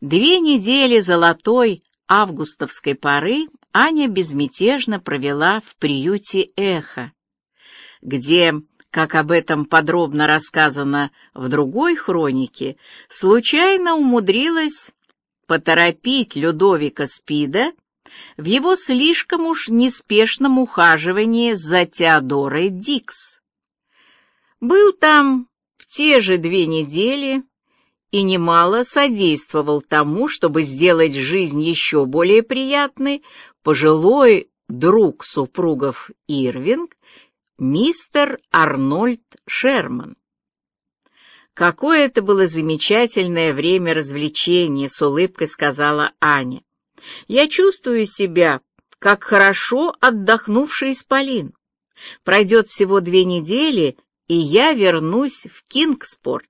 Две недели золотой августовской поры Аня безмятежно провела в приюте «Эхо», где, как об этом подробно рассказано в другой хронике, случайно умудрилась поторопить Людовика Спида в его слишком уж неспешном ухаживании за Теодорой Дикс. Был там в те же две недели и немало содействовал тому, чтобы сделать жизнь еще более приятной, пожилой друг супругов Ирвинг, мистер Арнольд Шерман. Какое это было замечательное время развлечения, с улыбкой сказала Аня. Я чувствую себя, как хорошо отдохнувший исполин. Пройдет всего две недели, и я вернусь в Кингспорт,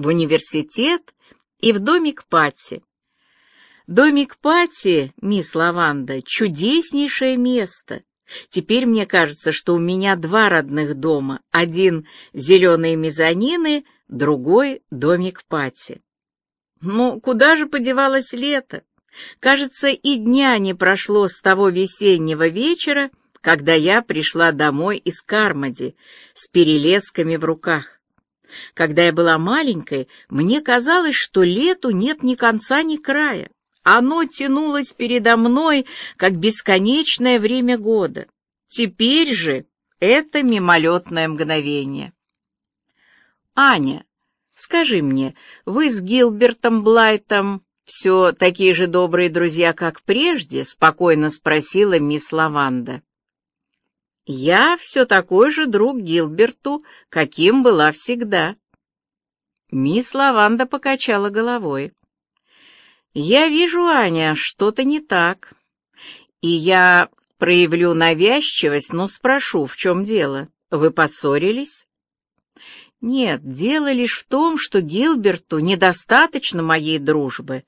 в университет и в домик Пати. Домик Пати, мисс Лаванда, чудеснейшее место. Теперь мне кажется, что у меня два родных дома. Один — зеленые мезонины — другой — домик Пати. Ну, куда же подевалось лето? Кажется, и дня не прошло с того весеннего вечера, когда я пришла домой из Кармади с перелесками в руках. Когда я была маленькой, мне казалось, что лету нет ни конца, ни края. Оно тянулось передо мной, как бесконечное время года. Теперь же это мимолетное мгновение. «Аня, скажи мне, вы с Гилбертом Блайтом все такие же добрые друзья, как прежде?» — спокойно спросила мисс Лаванда. «Я все такой же друг Гилберту, каким была всегда». Мисс Лаванда покачала головой. «Я вижу, Аня, что-то не так. И я проявлю навязчивость, но спрошу, в чем дело. Вы поссорились?» Нет, дело лишь в том, что Гилберту недостаточно моей дружбы,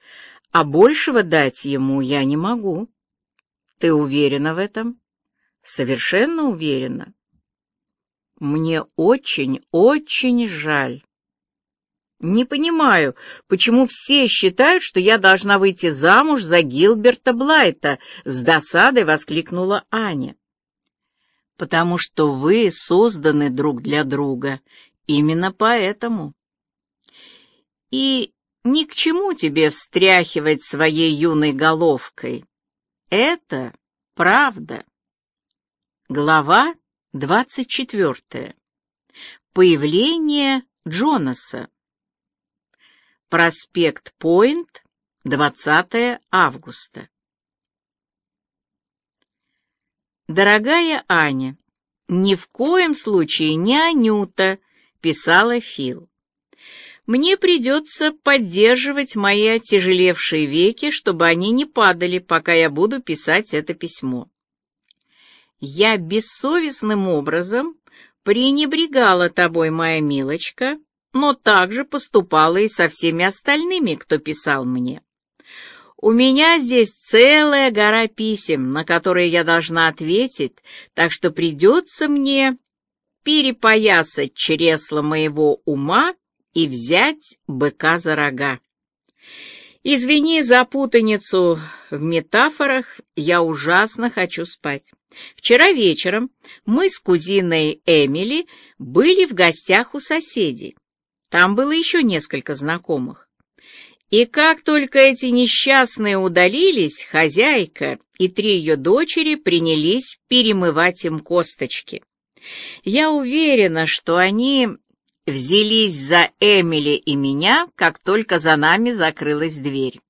а большего дать ему я не могу. Ты уверена в этом? Совершенно уверена. Мне очень, очень жаль. Не понимаю, почему все считают, что я должна выйти замуж за Гилберта Блайта, с досадой воскликнула Аня. Потому что вы созданы друг для друга, Именно поэтому. И ни к чему тебе встряхивать своей юной головкой. Это правда. Глава двадцать четвертая. Появление Джонаса. Проспект Пойнт, 20 августа. Дорогая Аня, ни в коем случае не Анюта, писала Фил. Мне придется поддерживать мои отяжелевшие веки, чтобы они не падали, пока я буду писать это письмо. Я бессовестным образом пренебрегала тобой, моя милочка, но также поступала и со всеми остальными, кто писал мне. У меня здесь целая гора писем, на которые я должна ответить, так что придется мне перепоясать чресло моего ума и взять быка за рога. Извини за путаницу в метафорах, я ужасно хочу спать. Вчера вечером мы с кузиной Эмили были в гостях у соседей. Там было еще несколько знакомых. И как только эти несчастные удалились, хозяйка и три ее дочери принялись перемывать им косточки. Я уверена, что они взялись за Эмили и меня, как только за нами закрылась дверь.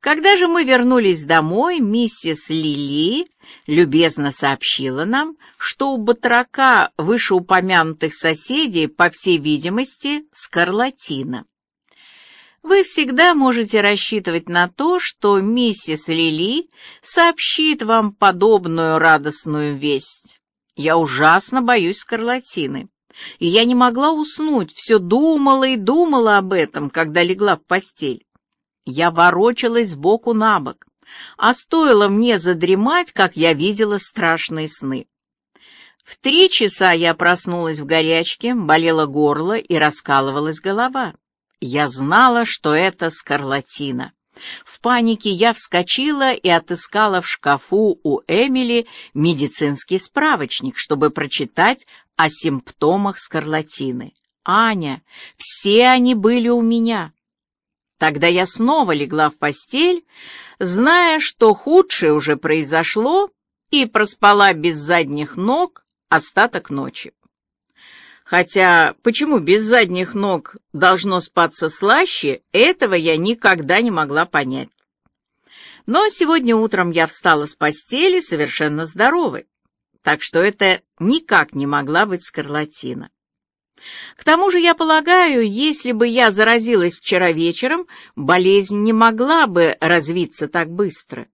Когда же мы вернулись домой, миссис Лили любезно сообщила нам, что у батрака вышеупомянутых соседей, по всей видимости, скарлатина. Вы всегда можете рассчитывать на то, что миссис Лили сообщит вам подобную радостную весть. Я ужасно боюсь скарлатины. И я не могла уснуть, все думала и думала об этом, когда легла в постель. Я ворочалась боку на бок, а стоило мне задремать, как я видела страшные сны. В три часа я проснулась в горячке, болело горло и раскалывалась голова. Я знала, что это скарлатина. В панике я вскочила и отыскала в шкафу у Эмили медицинский справочник, чтобы прочитать о симптомах скарлатины. Аня, все они были у меня. Тогда я снова легла в постель, зная, что худшее уже произошло, и проспала без задних ног остаток ночи. Хотя почему без задних ног должно спаться слаще, этого я никогда не могла понять. Но сегодня утром я встала с постели совершенно здоровой, так что это никак не могла быть скарлатина. К тому же, я полагаю, если бы я заразилась вчера вечером, болезнь не могла бы развиться так быстро.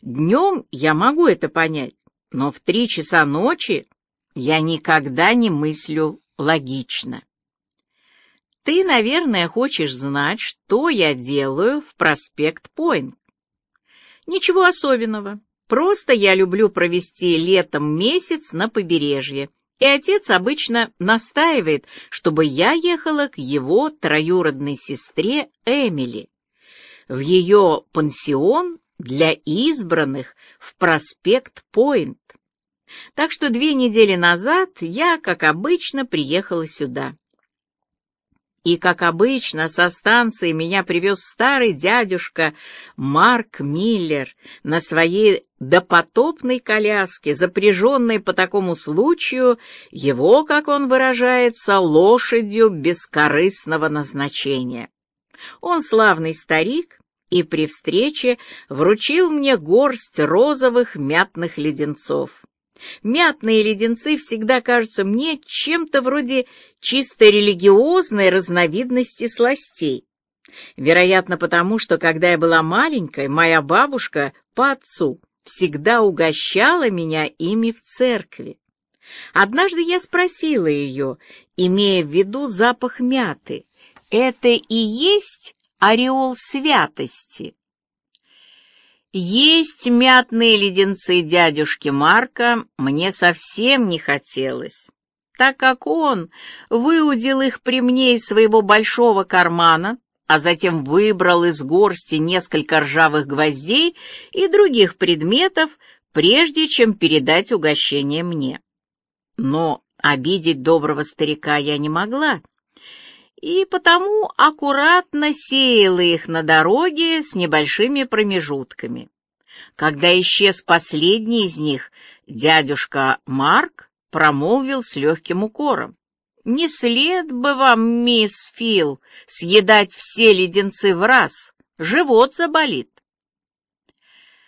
Днем я могу это понять, но в три часа ночи я никогда не мыслю логично. Ты, наверное, хочешь знать, что я делаю в Проспект-Пойнт. Ничего особенного. Просто я люблю провести летом месяц на побережье, и отец обычно настаивает, чтобы я ехала к его троюродной сестре Эмили в ее пансион для избранных в Проспект-Пойнт. Так что две недели назад я, как обычно, приехала сюда. И, как обычно, со станции меня привез старый дядюшка Марк Миллер на своей допотопной коляске, запряженной по такому случаю его, как он выражается, лошадью бескорыстного назначения. Он славный старик и при встрече вручил мне горсть розовых мятных леденцов. Мятные леденцы всегда кажутся мне чем-то вроде чисто религиозной разновидности сластей. Вероятно, потому что, когда я была маленькой, моя бабушка по отцу всегда угощала меня ими в церкви. Однажды я спросила ее, имея в виду запах мяты, это и есть ореол святости? Есть мятные леденцы дядюшки Марка мне совсем не хотелось, так как он выудил их при мне из своего большого кармана, а затем выбрал из горсти несколько ржавых гвоздей и других предметов, прежде чем передать угощение мне. Но обидеть доброго старика я не могла, и потому аккуратно сеяла их на дороге с небольшими промежутками. Когда исчез последний из них, дядюшка Марк промолвил с легким укором. «Не след бы вам, мисс Фил, съедать все леденцы в раз, живот заболит».